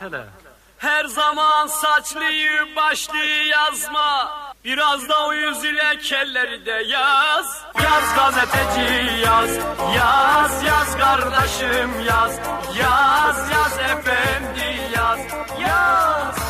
Hele. Her zaman saçlıyı başlıyı yazma. Biraz da o yüz ile kelleri de yaz. Yaz gazeteci yaz. Yaz yaz kardeşim yaz. Yaz yaz efendi yaz. Yaz.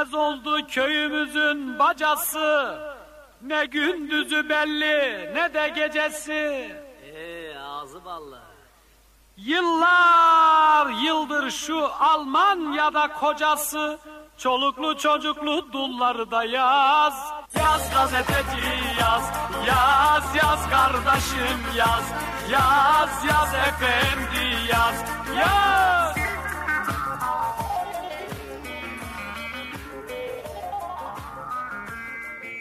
Bitmez oldu köyümüzün bacası. Ne gündüzü belli ne de gecesi. Ee, ağzı ballı. Yıllar yıldır şu Almanya'da kocası. Çoluklu çocuklu dulları da yaz. Yaz gazeteci yaz, yaz yaz kardeşim yaz. Yaz yaz efendi yaz, yaz.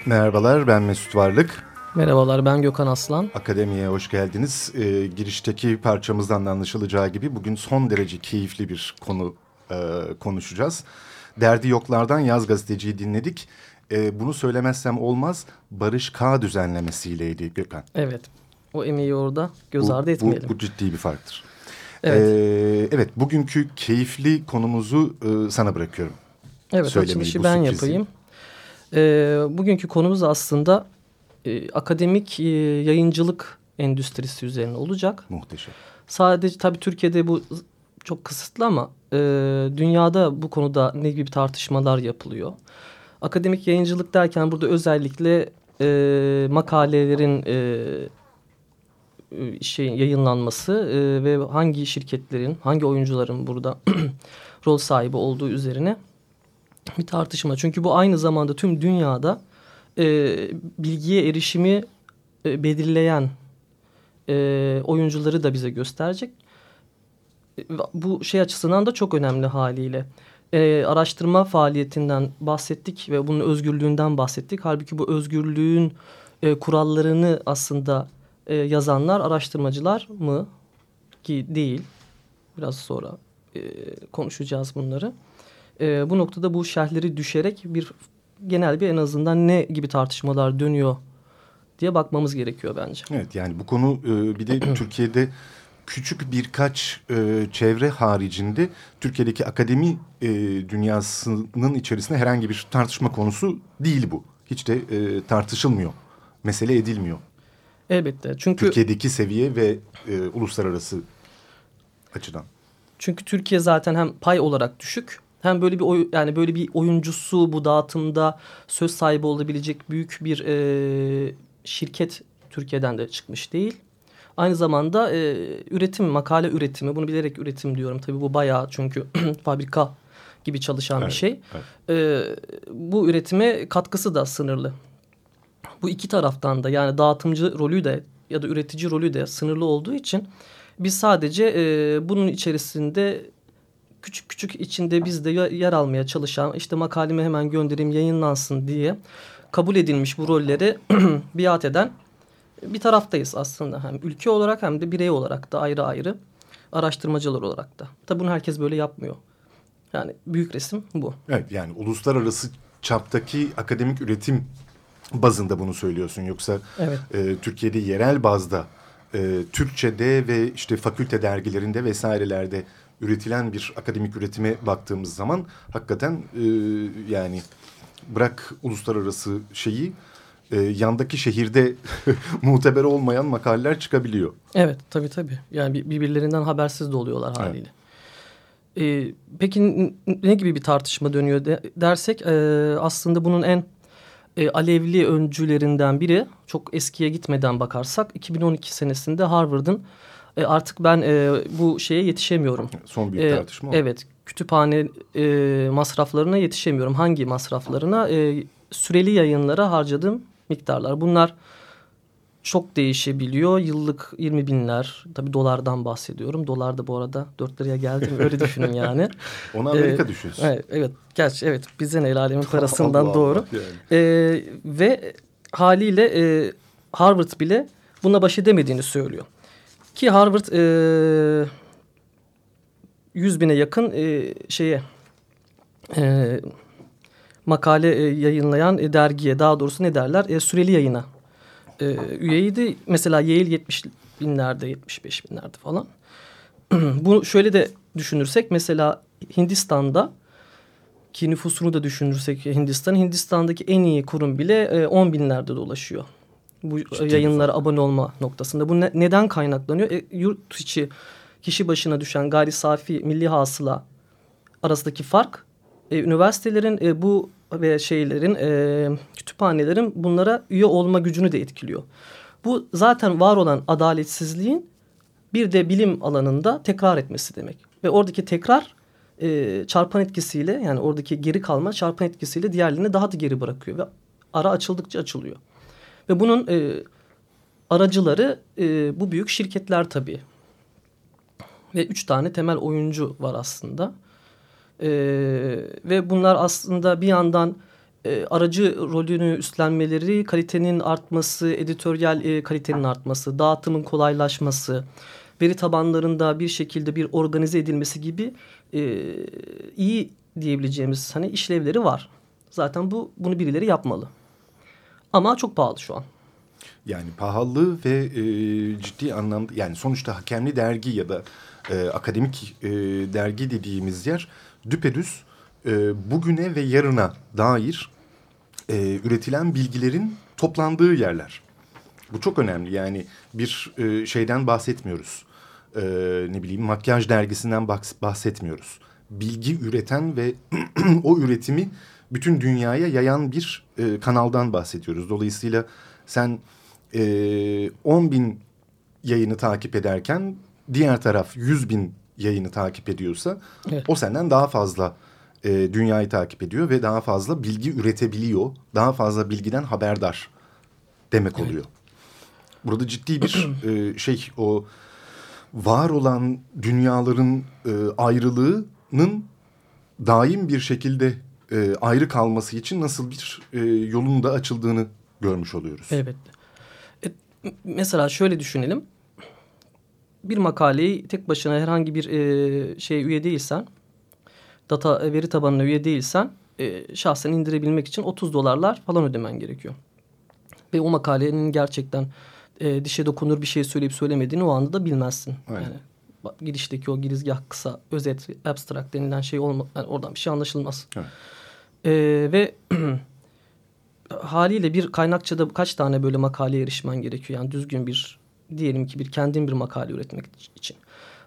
Merhabalar ben Mesut Varlık. Merhabalar ben Gökhan Aslan. Akademiye hoş geldiniz. Ee, girişteki parçamızdan da anlaşılacağı gibi bugün son derece keyifli bir konu e, konuşacağız. Derdi Yoklardan Yaz Gazeteci'yi dinledik. E, bunu söylemezsem olmaz Barış K düzenlemesiyleydi Gökhan. Evet o emeği orada göz bu, ardı etmeyelim. Bu, bu ciddi bir farktır. Evet. Ee, evet bugünkü keyifli konumuzu e, sana bırakıyorum. Evet açılışı ben sürprizi. yapayım. E, bugünkü konumuz aslında e, akademik e, yayıncılık endüstrisi üzerine olacak. Muhteşem. Sadece tabii Türkiye'de bu çok kısıtlı ama e, dünyada bu konuda ne gibi tartışmalar yapılıyor. Akademik yayıncılık derken burada özellikle e, makalelerin e, şey yayınlanması e, ve hangi şirketlerin, hangi oyuncuların burada rol sahibi olduğu üzerine bir tartışma. Çünkü bu aynı zamanda tüm dünyada e, bilgiye erişimi e, belirleyen e, oyuncuları da bize gösterecek. E, bu şey açısından da çok önemli haliyle. E, araştırma faaliyetinden bahsettik ve bunun özgürlüğünden bahsettik. Halbuki bu özgürlüğün e, kurallarını aslında e, yazanlar araştırmacılar mı? Ki değil. Biraz sonra e, konuşacağız bunları e, bu noktada bu şerhleri düşerek bir genel bir en azından ne gibi tartışmalar dönüyor diye bakmamız gerekiyor bence. Evet yani bu konu e, bir de Türkiye'de küçük birkaç e, çevre haricinde Türkiye'deki akademi e, dünyasının içerisinde herhangi bir tartışma konusu değil bu. Hiç de e, tartışılmıyor, mesele edilmiyor. Elbette çünkü... Türkiye'deki seviye ve e, uluslararası açıdan. Çünkü Türkiye zaten hem pay olarak düşük hem böyle bir oy, yani böyle bir oyuncusu bu dağıtımda söz sahibi olabilecek büyük bir e, şirket Türkiye'den de çıkmış değil. Aynı zamanda e, üretim, makale üretimi, bunu bilerek üretim diyorum. Tabii bu bayağı çünkü fabrika gibi çalışan evet, bir şey. Evet. E, bu üretime katkısı da sınırlı. Bu iki taraftan da yani dağıtımcı rolü de ya da üretici rolü de sınırlı olduğu için biz sadece e, bunun içerisinde küçük küçük içinde biz de yer almaya çalışan işte makalemi hemen göndereyim yayınlansın diye kabul edilmiş bu rolleri biat eden bir taraftayız aslında. Hem ülke olarak hem de birey olarak da ayrı ayrı araştırmacılar olarak da. Tabi bunu herkes böyle yapmıyor. Yani büyük resim bu. Evet yani uluslararası çaptaki akademik üretim bazında bunu söylüyorsun. Yoksa Evet. e, Türkiye'de yerel bazda e, Türkçe'de ve işte fakülte dergilerinde vesairelerde üretilen bir akademik üretime baktığımız zaman hakikaten e, yani bırak uluslararası şeyi e, yandaki şehirde muteber olmayan makaleler çıkabiliyor. Evet tabii tabii. Yani bir- birbirlerinden habersiz de oluyorlar haliyle. Ee, peki ne gibi bir tartışma dönüyor de- dersek e, aslında bunun en e, alevli öncülerinden biri çok eskiye gitmeden bakarsak 2012 senesinde Harvard'ın e, artık ben e, bu şeye yetişemiyorum. Son büyük Ee, tartışma. Evet, kütüphane e, masraflarına yetişemiyorum. Hangi masraflarına? E, süreli yayınlara harcadığım miktarlar. Bunlar çok değişebiliyor. Yıllık 20 binler, tabii dolardan bahsediyorum. Dolar da bu arada 4 liraya geldi mi öyle düşünün yani. Onu Amerika Ee, düşünsün. Evet, evet, gerçi evet bize ne el alemin parasından Allah doğru. Allah yani. Ee, ve haliyle e, Harvard bile buna baş edemediğini söylüyor. Ki Harvard e, 100 bine yakın e, şeye e, makale e, yayınlayan e, dergiye daha doğrusu ne derler e, süreli yayına e, üyeydi. Mesela Yale 70 binlerde 75 binlerde falan. Bu şöyle de düşünürsek mesela Hindistan'da ki nüfusunu da düşünürsek Hindistan, Hindistan'daki en iyi kurum bile e, 10 binlerde dolaşıyor. Bu Ciddi yayınlara abone olma noktasında. Bu ne- neden kaynaklanıyor? E, yurt içi kişi başına düşen gayri safi milli hasıla arasındaki fark e, üniversitelerin e, bu ve şeylerin e, kütüphanelerin bunlara üye olma gücünü de etkiliyor. Bu zaten var olan adaletsizliğin bir de bilim alanında tekrar etmesi demek. Ve oradaki tekrar e, çarpan etkisiyle yani oradaki geri kalma çarpan etkisiyle diğerlerini daha da geri bırakıyor ve ara açıldıkça açılıyor. Ve bunun e, aracıları e, bu büyük şirketler tabii. Ve üç tane temel oyuncu var aslında. E, ve bunlar aslında bir yandan e, aracı rolünü üstlenmeleri, kalitenin artması, editoryal e, kalitenin artması, dağıtımın kolaylaşması, veri tabanlarında bir şekilde bir organize edilmesi gibi e, iyi diyebileceğimiz hani işlevleri var. Zaten bu bunu birileri yapmalı. Ama çok pahalı şu an. Yani pahalı ve e, ciddi anlamda yani sonuçta hakemli dergi ya da e, akademik e, dergi dediğimiz yer düpedüz e, bugüne ve yarına dair e, üretilen bilgilerin toplandığı yerler. Bu çok önemli yani bir e, şeyden bahsetmiyoruz. E, ne bileyim makyaj dergisinden bahs- bahsetmiyoruz. Bilgi üreten ve o üretimi bütün dünyaya yayan bir e, kanaldan bahsediyoruz. Dolayısıyla sen e, 10 bin yayını takip ederken diğer taraf 100 bin yayını takip ediyorsa Evet. o senden daha fazla e, dünyayı takip ediyor ve daha fazla bilgi üretebiliyor. Daha fazla bilgiden haberdar demek oluyor. Burada ciddi bir e, şey o var olan dünyaların e, ayrılığının daim bir şekilde e, ayrı kalması için nasıl bir e, yolun da açıldığını görmüş oluyoruz. Evet. E, mesela şöyle düşünelim. Bir makaleyi tek başına herhangi bir e, şeye üye değilsen, data e, veri tabanına üye değilsen, e, şahsen indirebilmek için 30 dolarlar falan ödemen gerekiyor. Ve o makalenin gerçekten e, dişe dokunur bir şey söyleyip söylemediğini o anda da bilmezsin. Aynen. Yani girişteki o girizgah kısa, özet, abstract denilen şey olma, yani oradan bir şey anlaşılmaz. Evet. E, ve haliyle bir kaynakçada kaç tane böyle makaleye erişmen gerekiyor? Yani düzgün bir diyelim ki bir kendin bir makale üretmek için.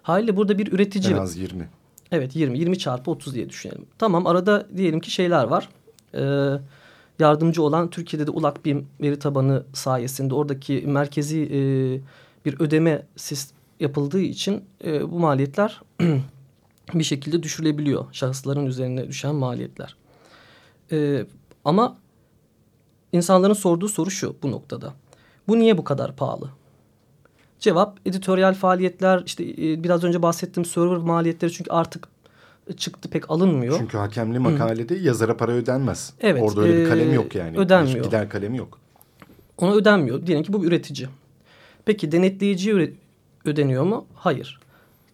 Haliyle burada bir üretici En az 20. Evet 20. 20 çarpı 30 diye düşünelim. Tamam arada diyelim ki şeyler var. Ee, yardımcı olan Türkiye'de de ULAK BİM veri tabanı sayesinde oradaki merkezi e, bir ödeme yapıldığı için e, bu maliyetler bir şekilde düşürülebiliyor. Şahısların üzerine düşen maliyetler. Ee, ama insanların sorduğu soru şu bu noktada. Bu niye bu kadar pahalı? Cevap editoryal faaliyetler işte e, biraz önce bahsettiğim server maliyetleri çünkü artık çıktı pek alınmıyor. Çünkü hakemli makalede yazara para ödenmez. Evet, Orada öyle bir e, kalem yok yani. ödenmiyor. Gider kalemi yok. Ona ödenmiyor. Diyelim ki bu bir üretici. Peki denetleyiciye üre- ödeniyor mu? Hayır.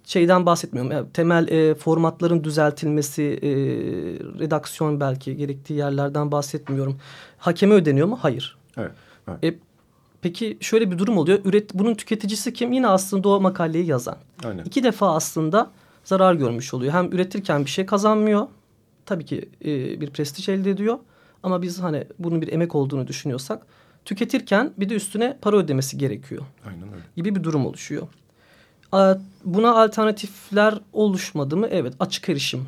Şeyden bahsetmiyorum. Yani temel e, formatların düzeltilmesi, e, redaksiyon belki gerektiği yerlerden bahsetmiyorum. Hakeme ödeniyor mu? Hayır. Evet. evet. E, peki şöyle bir durum oluyor. Üret, bunun tüketicisi kim? Yine aslında o makaleyi yazan. Aynen. İki defa aslında zarar görmüş oluyor. Hem üretirken bir şey kazanmıyor. Tabii ki e, bir prestij elde ediyor. Ama biz hani bunun bir emek olduğunu düşünüyorsak tüketirken bir de üstüne para ödemesi gerekiyor. Aynen öyle. Gibi bir durum oluşuyor. Buna alternatifler oluşmadı mı? Evet açık erişim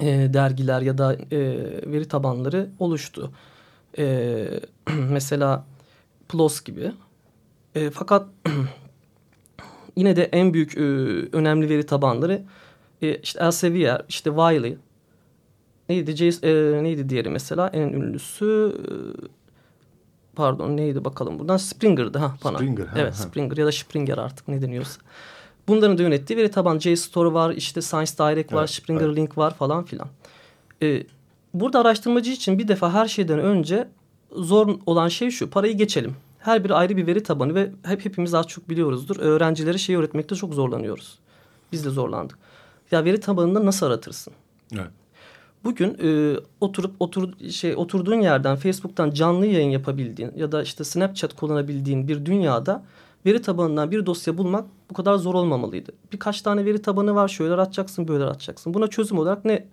e, dergiler ya da e, veri tabanları oluştu. E, mesela PLOS gibi. E, fakat yine de en büyük e, önemli veri tabanları e, işte Elsevier, işte Wiley, neydi, Jace, e, neydi diğeri mesela en ünlüsü e, pardon neydi bakalım buradan Springer'dı ha bana. Springer. Ha, evet ha. Springer ya da Springer artık ne deniyorsa. Bunların da yönettiği veri taban JSTOR var, işte Science Direct var, Evet, Springer evet. Link var falan filan. Ee, burada araştırmacı için bir defa her şeyden önce zor olan şey şu, parayı geçelim. Her biri ayrı bir veri tabanı ve hep hepimiz az çok biliyoruzdur. Öğrencilere şeyi öğretmekte çok zorlanıyoruz. Biz de zorlandık. Ya veri tabanında nasıl aratırsın? Evet. Bugün e, oturup otur şey oturduğun yerden Facebook'tan canlı yayın yapabildiğin ya da işte Snapchat kullanabildiğin bir dünyada veri tabanından bir dosya bulmak bu kadar zor olmamalıydı. Birkaç tane veri tabanı var. Şöyle atacaksın, böyle atacaksın. Buna çözüm olarak ne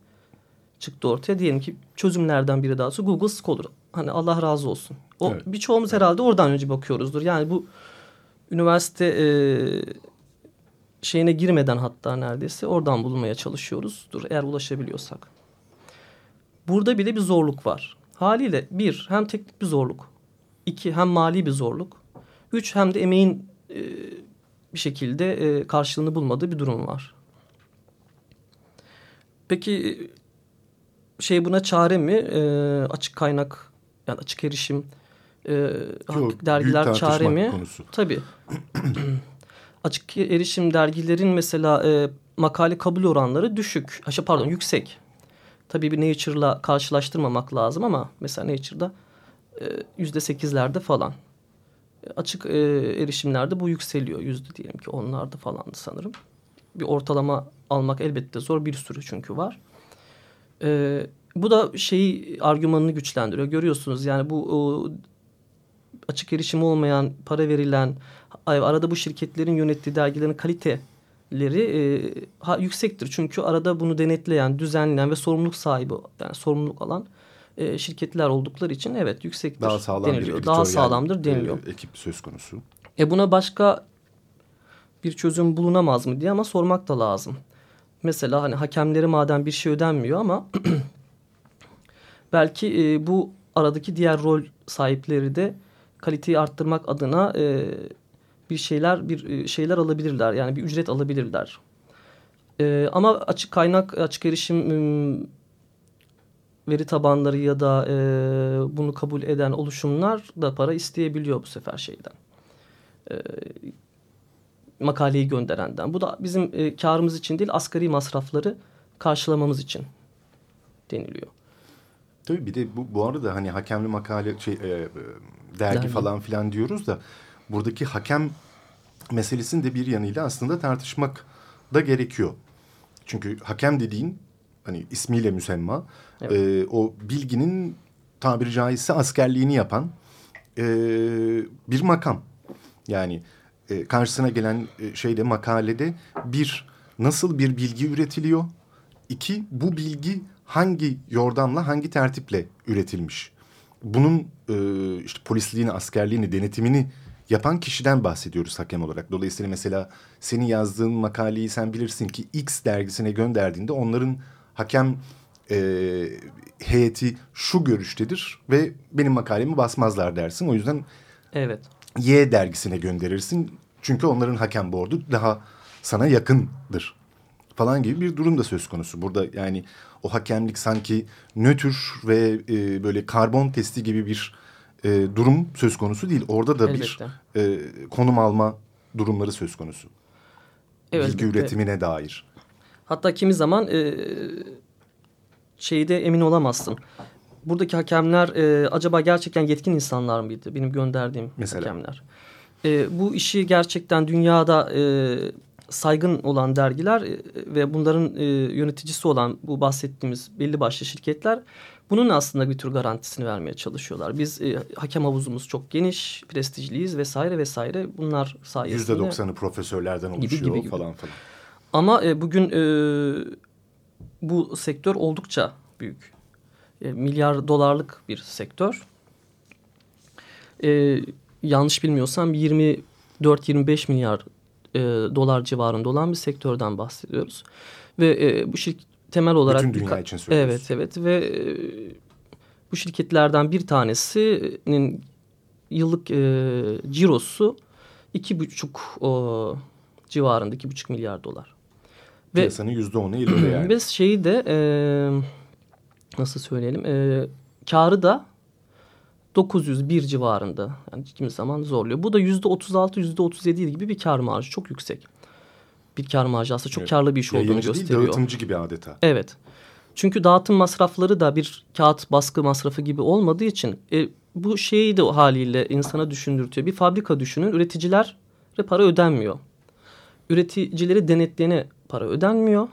çıktı ortaya? Diyelim ki çözümlerden biri daha doğrusu Google Scholar. Hani Allah razı olsun. O Evet. birçoğumuz herhalde oradan önce bakıyoruzdur. Yani bu üniversite e, şeyine girmeden hatta neredeyse oradan bulmaya çalışıyoruzdur eğer ulaşabiliyorsak. Burada bile bir zorluk var. Haliyle bir hem teknik bir zorluk, iki hem mali bir zorluk, üç hem de emeğin e, bir şekilde e, karşılığını bulmadığı bir durum var. Peki şey buna çare mi? E, açık kaynak yani açık erişim e, Çok dergiler çare mi? konusu. Tabii. açık erişim dergilerin mesela e, makale kabul oranları düşük. Ha, şey, pardon yüksek. Tabii bir Nature'la karşılaştırmamak lazım ama mesela Nature'da e, yüzde sekizlerde falan. E, Açık e, erişimlerde bu yükseliyor. Yüzde diyelim ki onlarda falandı sanırım. Bir ortalama almak elbette zor. Bir sürü çünkü var. E, bu da şeyi argümanını güçlendiriyor. Görüyorsunuz yani bu o, açık erişim olmayan, para verilen, arada bu şirketlerin yönettiği dergilerin kaliteleri e, yüksektir. Çünkü arada bunu denetleyen, düzenleyen ve sorumluluk sahibi, yani sorumluluk alan e, şirketler oldukları için evet yüksektir Daha sağlam deniliyor. bir Daha sağlamdır deniliyor. e, ekip söz konusu. E buna başka bir çözüm bulunamaz mı diye ama sormak da lazım. Mesela hani hakemlere madem bir şey ödenmiyor ama belki e, bu aradaki diğer rol sahipleri de kaliteyi arttırmak adına e, bir şeyler bir e, şeyler alabilirler. Yani bir ücret alabilirler. E, ama açık kaynak, açık erişim veri tabanları ya da e, bunu kabul eden oluşumlar da para isteyebiliyor bu sefer şeyden. E, makaleyi gönderenden. Bu da bizim e, karımız için değil asgari masrafları karşılamamız için deniliyor. Tabii bir de bu, bu arada hani hakemli makale şey e, e, dergi Dergi. falan filan diyoruz da buradaki hakem meselesini de bir yanıyla aslında tartışmak da gerekiyor. Çünkü hakem dediğin hani ismiyle müsemma Evet. e, o bilginin tabiri caizse askerliğini yapan e, bir makam. Yani e, karşısına gelen e, şeyde makalede bir nasıl bir bilgi üretiliyor? İki bu bilgi hangi yordamla hangi tertiple üretilmiş? Bunun e, işte polisliğini, askerliğini, denetimini yapan kişiden bahsediyoruz hakem olarak. Dolayısıyla mesela senin yazdığın makaleyi sen bilirsin ki X dergisine gönderdiğinde onların hakem e, heyeti şu görüştedir ve benim makalemi basmazlar dersin. O yüzden Evet. Y dergisine gönderirsin. Çünkü onların hakem boardu daha sana yakındır falan gibi bir durum da söz konusu. Burada yani o hakemlik sanki nötr ve e, böyle karbon testi gibi bir e, durum söz konusu değil. Orada da Elbette. bir e, konum alma durumları söz konusu. Evet. Bilgi üretimine dair. Hatta kimi zaman e, şeyde emin olamazsın. Buradaki hakemler e, acaba gerçekten yetkin insanlar mıydı? Benim gönderdiğim Mesela? hakemler. E, bu işi gerçekten dünyada e, saygın olan dergiler e, ve bunların e, yöneticisi olan bu bahsettiğimiz belli başlı şirketler bunun aslında bir tür garantisini vermeye çalışıyorlar. Biz e, hakem havuzumuz çok geniş, prestijliyiz vesaire vesaire. Bunlar sayesinde... %90'ı profesörlerden oluşuyor gibi, gibi, gibi. falan falan. Ama e, bugün e, bu sektör oldukça büyük. E, milyar dolarlık bir sektör. E, yanlış bilmiyorsam 24-25 milyar e, dolar civarında olan bir sektörden bahsediyoruz. Ve e, bu şirket temel olarak... Bütün dünya için söylüyoruz. Evet evet ve e, bu şirketlerden bir tanesinin yıllık e, cirosu iki buçuk o, civarında iki buçuk milyar dolar. Ve, Piyasanın yüzde onu ileri yani. Biz şeyi de e, nasıl söyleyelim e, karı da 901 civarında. Yani kimi zaman zorluyor. Bu da yüzde 36 yüzde 37 gibi bir kar marjı. Çok yüksek. Bir kar marjı aslında çok evet. karlı bir iş Yayıncı olduğunu gösteriyor. Değil, dağıtımcı gibi adeta. Evet. Çünkü dağıtım masrafları da bir kağıt baskı masrafı gibi olmadığı için e, bu şeyi de haliyle insana düşündürtüyor. Bir fabrika düşünün üreticilere para ödenmiyor. Üreticileri denetleyene para ödenmiyor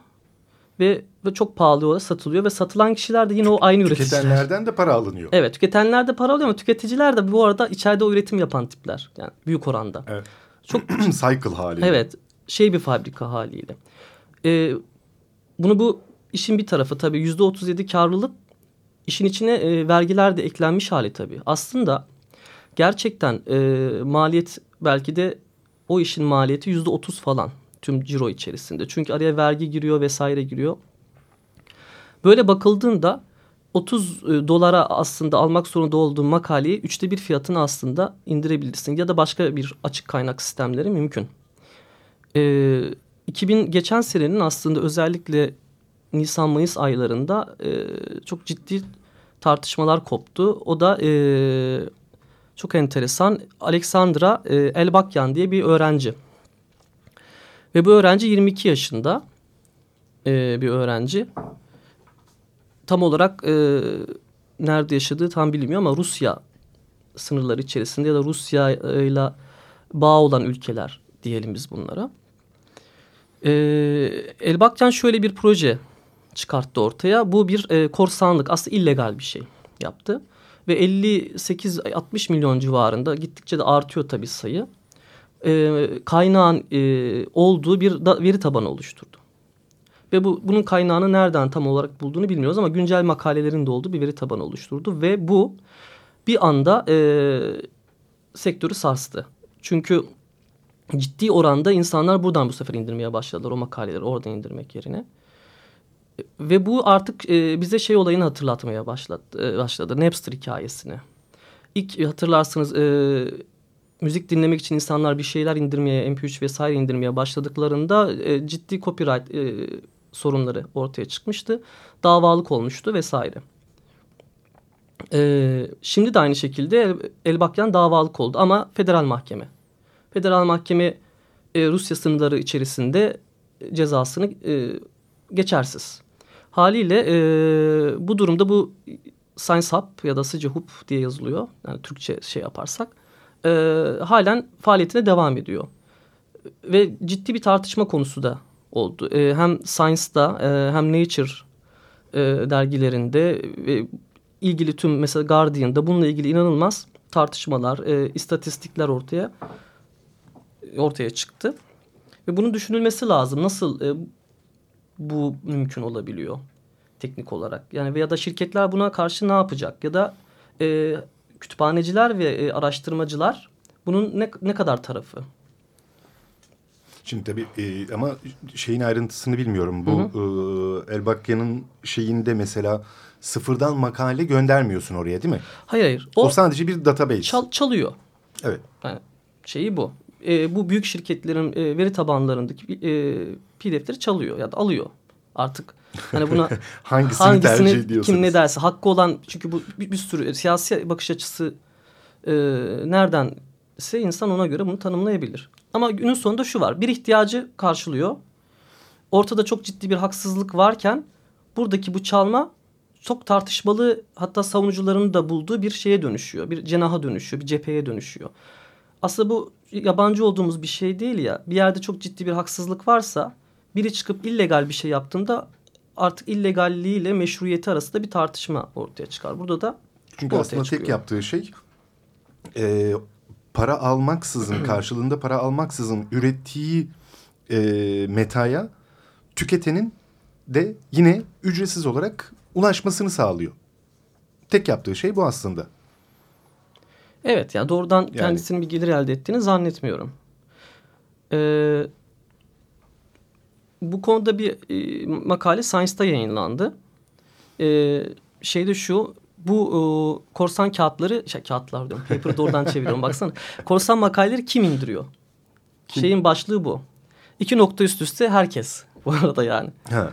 ve, ve çok pahalı olarak satılıyor ve satılan kişiler de yine o aynı üreticiler. Tüketenlerden de para alınıyor. Evet tüketenler de para alıyor ama tüketiciler de bu arada içeride o üretim yapan tipler. Yani büyük oranda. Evet. Çok cycle haliyle. Evet şey bir fabrika haliyle. Ee, bunu bu işin bir tarafı tabii yüzde otuz yedi karlılık işin içine e, vergiler de eklenmiş hali tabii. Aslında gerçekten e, maliyet belki de o işin maliyeti yüzde otuz falan tüm ciro içerisinde. Çünkü araya vergi giriyor vesaire giriyor. Böyle bakıldığında 30 e, dolara aslında almak zorunda olduğun makaleyi üçte bir fiyatını aslında indirebilirsin. Ya da başka bir açık kaynak sistemleri mümkün. E, 2000 geçen senenin aslında özellikle Nisan-Mayıs aylarında e, çok ciddi tartışmalar koptu. O da e, çok enteresan. Alexandra e, Elbakyan diye bir öğrenci. Ve bu öğrenci 22 yaşında e, bir öğrenci. Tam olarak e, nerede yaşadığı tam bilmiyor ama Rusya sınırları içerisinde ya da Rusya ile bağ olan ülkeler diyelim biz bunlara. E, Elbakyan şöyle bir proje çıkarttı ortaya. Bu bir e, korsanlık aslında illegal bir şey yaptı. Ve 58-60 milyon civarında gittikçe de artıyor tabii sayı. E, kaynağın e, olduğu bir da, veri tabanı oluşturdu. Ve bu bunun kaynağını nereden tam olarak bulduğunu bilmiyoruz ama güncel makalelerin de olduğu bir veri tabanı oluşturdu. Ve bu bir anda e, sektörü sarstı. Çünkü ciddi oranda insanlar buradan bu sefer indirmeye başladılar o makaleleri oradan indirmek yerine. Ve bu artık e, bize şey olayını hatırlatmaya başladı, e, başladı. Napster hikayesini. İlk hatırlarsınız e, müzik dinlemek için insanlar bir şeyler indirmeye, MP3 vesaire indirmeye başladıklarında e, ciddi copyright e, sorunları ortaya çıkmıştı. Davalık olmuştu vesaire. E, şimdi de aynı şekilde Elbakyan davalık oldu ama federal mahkeme. Federal mahkeme e, Rusya sınırları içerisinde cezasını e, geçersiz. Haliyle e, bu durumda bu Science Hub ya da Sıcı Hub diye yazılıyor. Yani Türkçe şey yaparsak. E, halen faaliyetine devam ediyor. Ve ciddi bir tartışma konusu da oldu. E, hem Science'da e, hem Nature e, dergilerinde ve ilgili tüm mesela Guardian'da bununla ilgili inanılmaz tartışmalar, e, istatistikler ortaya ortaya çıktı. Ve bunun düşünülmesi lazım. Nasıl e, bu mümkün olabiliyor teknik olarak. Yani veya da şirketler buna karşı ne yapacak? Ya da e, kütüphaneciler ve e, araştırmacılar bunun ne, ne kadar tarafı? Şimdi tabii e, ama şeyin ayrıntısını bilmiyorum. Bu hı hı. E, Elbakya'nın şeyinde mesela sıfırdan makale göndermiyorsun oraya değil mi? Hayır hayır. O, o sadece bir database. Çal, çalıyor. Evet. Yani şeyi bu. E, bu büyük şirketlerin e, veri tabanlarındaki e, PDF'leri çalıyor ya da alıyor. Artık hani buna hangisini, hangisini tercih ediyorsunuz? Kim ne derse hakkı olan çünkü bu bir, bir sürü siyasi bakış açısı e, neredense insan ona göre bunu tanımlayabilir. Ama günün sonunda şu var. Bir ihtiyacı karşılıyor. Ortada çok ciddi bir haksızlık varken buradaki bu çalma çok tartışmalı hatta savunucuların da bulduğu bir şeye dönüşüyor. Bir cenaha dönüşüyor, bir cepheye dönüşüyor. Aslında bu yabancı olduğumuz bir şey değil ya. Bir yerde çok ciddi bir haksızlık varsa biri çıkıp illegal bir şey yaptığında artık illegalliğiyle meşruiyeti arasında bir tartışma ortaya çıkar. Burada da Çünkü aslında çıkıyor. tek yaptığı şey e, para almaksızın karşılığında para almaksızın ürettiği e, metaya tüketenin de yine ücretsiz olarak ulaşmasını sağlıyor. Tek yaptığı şey bu aslında. Evet yani doğrudan Yani- kendisinin bir gelir elde ettiğini zannetmiyorum. Ee, bu konuda bir e, makale Science'da yayınlandı. Ee, şey de şu bu e, korsan kağıtları şey, kağıtlar diyorum paper'ı doğrudan çeviriyorum baksana. Korsan makaleleri kim indiriyor? Şeyin başlığı bu. İki nokta üst üste herkes bu arada yani. Ha.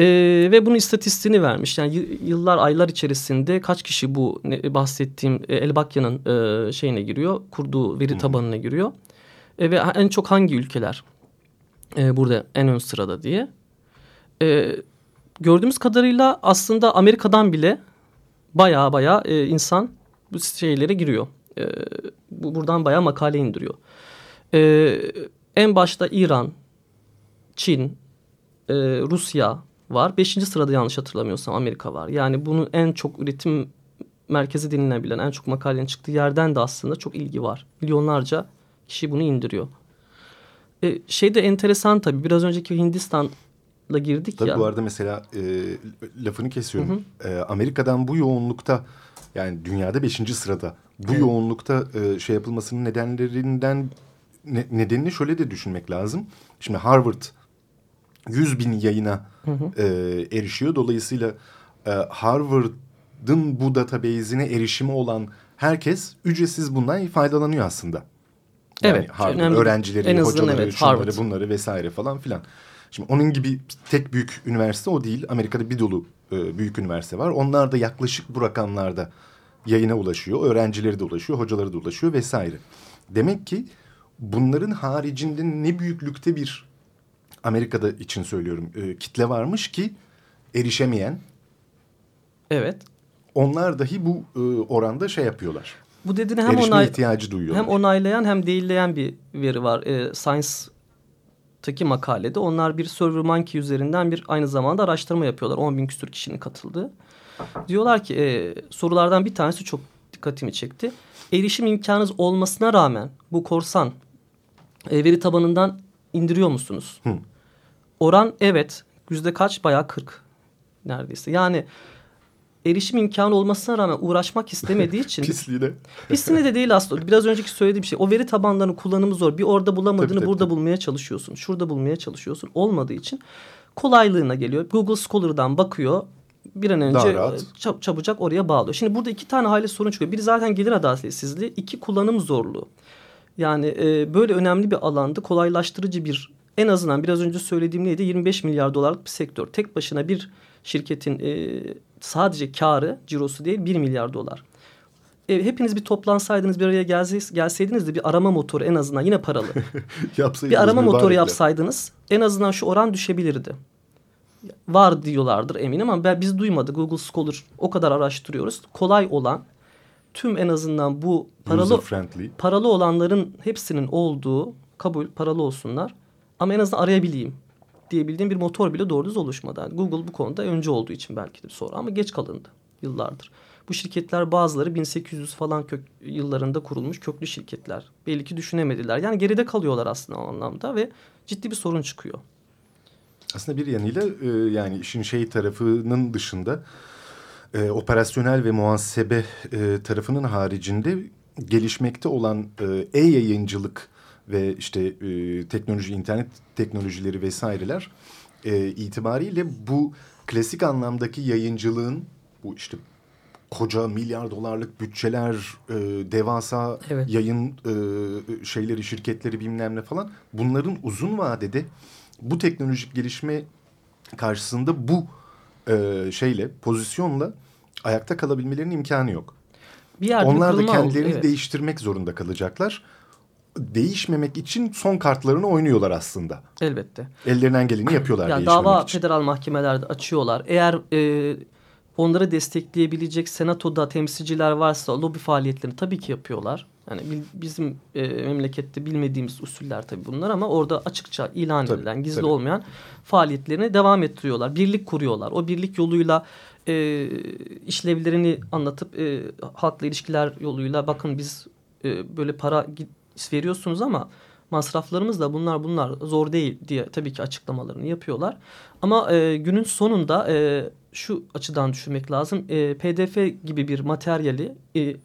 Ee, ve bunun istatistiğini vermiş. Yani yıllar, aylar içerisinde kaç kişi bu ne, bahsettiğim e, Elbakya'nın e, şeyine giriyor, kurduğu veri tabanına giriyor. E, ve en çok hangi ülkeler e, burada en ön sırada diye. E, gördüğümüz kadarıyla aslında Amerika'dan bile baya baya e, insan bu şeylere giriyor. E, bu, buradan baya makale indiriyor. E, en başta İran, Çin, e, Rusya var. Beşinci sırada yanlış hatırlamıyorsam Amerika var. Yani bunun en çok üretim merkezi denilebilen en çok makalenin çıktığı yerden de aslında çok ilgi var. Milyonlarca kişi bunu indiriyor. E, şey de enteresan tabii biraz önceki Hindistan'la girdik Tabii ya. bu arada mesela e, lafını kesiyorum. E, Amerika'dan bu yoğunlukta yani dünyada beşinci sırada bu yoğunlukta e, şey yapılmasının nedenlerinden ne- nedenini şöyle de düşünmek lazım. Şimdi Harvard 100 bin yayına e, erişiyor. Dolayısıyla e, Harvard'ın bu database'ine erişimi olan herkes ücretsiz bundan faydalanıyor aslında. Yani Evet, Harvard önemli. öğrencileri, En hocaları, evet, şunları, Harvard. bunları vesaire falan filan. Şimdi onun gibi tek büyük üniversite o değil. Amerika'da bir dolu e, büyük üniversite var. Onlar da yaklaşık bu rakamlarda yayına ulaşıyor. Öğrencileri de ulaşıyor, hocaları da ulaşıyor vesaire. Demek ki bunların haricinde ne büyüklükte bir Amerika'da için söylüyorum e, kitle varmış ki erişemeyen Evet. onlar dahi bu e, oranda şey yapıyorlar. Bu dediğini hem, onay, ihtiyacı duyuyorlar. hem onaylayan hem değilleyen bir veri var. E, Science'taki makalede onlar bir SurveyMonkey üzerinden bir aynı zamanda araştırma yapıyorlar. 10 bin küsur kişinin katıldığı. Diyorlar ki e, sorulardan bir tanesi çok dikkatimi çekti. Erişim imkanınız olmasına rağmen bu korsan e, veri tabanından indiriyor musunuz? Hı. Oran evet. Yüzde kaç? Bayağı 40 neredeyse. Yani erişim imkanı olmasına rağmen uğraşmak istemediği için Pisliğine. Pisliğine de değil aslında. Biraz önceki söylediğim şey. O veri tabanlarının kullanımı zor. Bir orada bulamadığını Tabii, tabii, burada tabii. bulmaya çalışıyorsun. Şurada bulmaya çalışıyorsun. Olmadığı için kolaylığına geliyor. Google Scholar'dan bakıyor. Bir an önce çab- çabucak oraya bağlıyor. Şimdi burada iki tane hayli sorun çıkıyor. Biri zaten gelir adaletsizliği. iki kullanım zorluğu. Yani e, böyle önemli bir alanda kolaylaştırıcı bir en azından biraz önce söylediğim neydi? 25 milyar dolarlık bir sektör. Tek başına bir şirketin e, sadece karı, cirosu değil 1 milyar dolar. E, hepiniz bir toplansaydınız bir araya gelse- gelseydiniz de bir arama motoru en azından yine paralı. Bir arama motoru yapsaydınız en azından şu oran düşebilirdi. Var diyorlardır eminim ama ben, biz duymadık. Google Scholar o kadar araştırıyoruz. Kolay olan tüm en azından bu paralı paralı olanların hepsinin olduğu kabul paralı olsunlar ama en azından arayabileyim diyebildiğim bir motor bile doğru düz oluşmadı. Yani Google bu konuda önce olduğu için belki de sonra ama geç kalındı yıllardır. Bu şirketler bazıları 1800 falan kök yıllarında kurulmuş köklü şirketler. Belli ki düşünemediler. Yani geride kalıyorlar aslında o anlamda ve ciddi bir sorun çıkıyor. Aslında bir yanıyla e, yani işin şey tarafının dışında e, operasyonel ve muhasebe e, tarafının haricinde gelişmekte olan e, e-yayıncılık ve işte e, teknoloji, internet teknolojileri vesaireler e, itibariyle bu klasik anlamdaki yayıncılığın bu işte koca milyar dolarlık bütçeler, e, devasa Evet. yayın e, şeyleri, şirketleri bilmem ne falan bunların uzun vadede bu teknolojik gelişme karşısında bu e, şeyle, pozisyonla ayakta kalabilmelerinin imkanı yok. Bir yerde Onlar da oldu, kendilerini evet. değiştirmek zorunda kalacaklar. Değişmemek için son kartlarını oynuyorlar aslında. Elbette. Ellerinden geleni yapıyorlar Ya değişmemek dava için. federal mahkemelerde açıyorlar. Eğer e, onları destekleyebilecek senatoda temsilciler varsa lobi faaliyetlerini tabii ki yapıyorlar. Yani bizim e, memlekette bilmediğimiz usuller tabii bunlar ama orada açıkça ilan tabii, edilen, gizli tabii. olmayan faaliyetlerini devam ettiriyorlar. Birlik kuruyorlar. O birlik yoluyla e, işlevlerini anlatıp e, halkla ilişkiler yoluyla bakın biz e, böyle para veriyorsunuz ama masraflarımız da bunlar bunlar zor değil diye tabii ki açıklamalarını yapıyorlar. Ama e, günün sonunda e, şu açıdan düşünmek lazım. E, PDF gibi bir materyali e,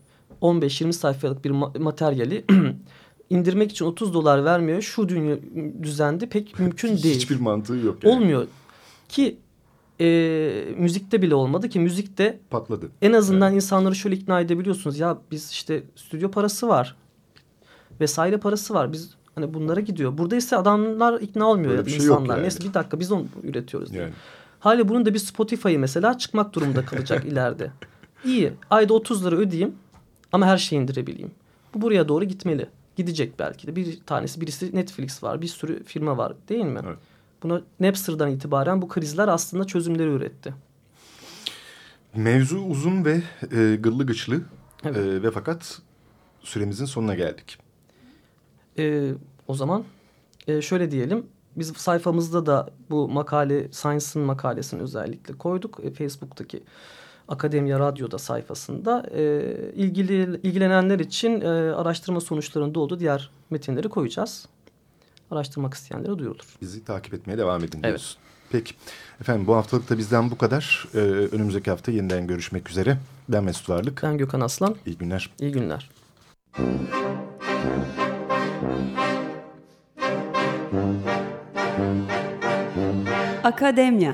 15-20 sayfalık bir ma materyali indirmek için 30 dolar vermiyor. Şu dünya düzende pek mümkün değil. Hiçbir mantığı yok. Yani. Olmuyor ki e, müzikte bile olmadı ki müzikte patladı. En azından evet. insanları şöyle ikna edebiliyorsunuz. Ya biz işte stüdyo parası var vesaire parası var. Biz hani bunlara gidiyor. Burada ise adamlar ikna olmuyor Böyle bir şey insanlar. yani. Neyse bir dakika biz onu üretiyoruz. Yani. Hali bunun da bir Spotify'ı mesela çıkmak durumunda kalacak ileride. İyi. Ayda 30 lira ödeyeyim ama her şeyi indirebileyim. Bu buraya doğru gitmeli. Gidecek belki de. Bir tanesi birisi Netflix var. Bir sürü firma var değil mi? Evet. Buna Napster'dan itibaren bu krizler aslında çözümleri üretti. Mevzu uzun ve e, gıllı gıçlı Evet. e, ve fakat süremizin sonuna geldik. Ee, o zaman e, şöyle diyelim. Biz sayfamızda da bu makale, Science'ın makalesini özellikle koyduk. E, Facebook'taki Akademiya Radyo'da sayfasında. E, ilgili ilgilenenler için e, araştırma sonuçlarında olduğu diğer metinleri koyacağız. Araştırmak isteyenlere duyurulur. Bizi takip etmeye devam edin Evet. diyoruz. Peki. Efendim bu haftalık da bizden bu kadar. Ee, önümüzdeki hafta yeniden görüşmek üzere. Ben Mesut Varlık. Ben Gökhan Aslan. İyi günler. İyi günler. Akademya